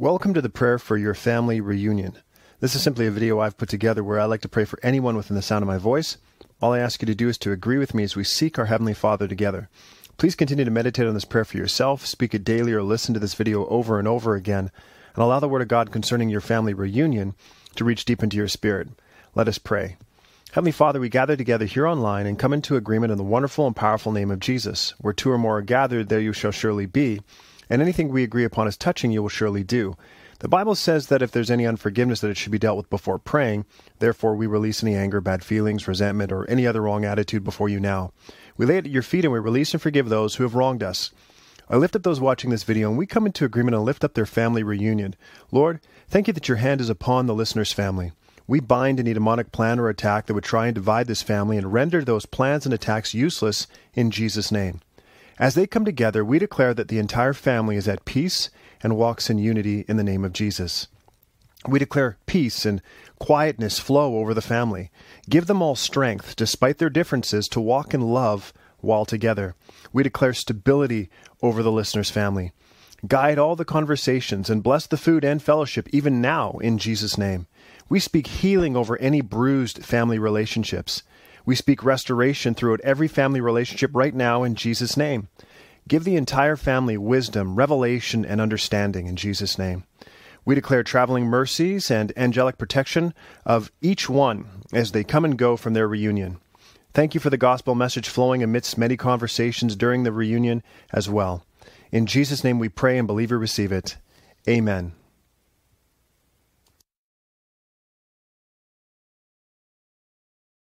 Welcome to the prayer for your family reunion. This is simply a video I've put together where I like to pray for anyone within the sound of my voice. All I ask you to do is to agree with me as we seek our Heavenly Father together. Please continue to meditate on this prayer for yourself, speak it daily, or listen to this video over and over again, and allow the Word of God concerning your family reunion to reach deep into your spirit. Let us pray. Heavenly Father, we gather together here online and come into agreement in the wonderful and powerful name of Jesus. Where two or more are gathered, there you shall surely be and anything we agree upon as touching you will surely do. The Bible says that if there's any unforgiveness that it should be dealt with before praying, therefore we release any anger, bad feelings, resentment, or any other wrong attitude before you now. We lay it at your feet and we release and forgive those who have wronged us. I lift up those watching this video and we come into agreement and lift up their family reunion. Lord, thank you that your hand is upon the listener's family. We bind any demonic plan or attack that would try and divide this family and render those plans and attacks useless in Jesus' name. As they come together, we declare that the entire family is at peace and walks in unity in the name of Jesus. We declare peace and quietness flow over the family. Give them all strength, despite their differences, to walk in love while together. We declare stability over the listener's family. Guide all the conversations and bless the food and fellowship even now in Jesus' name. We speak healing over any bruised family relationships. We speak restoration throughout every family relationship right now in Jesus' name. Give the entire family wisdom, revelation, and understanding in Jesus' name. We declare traveling mercies and angelic protection of each one as they come and go from their reunion. Thank you for the gospel message flowing amidst many conversations during the reunion as well. In Jesus' name we pray and believe we receive it. Amen.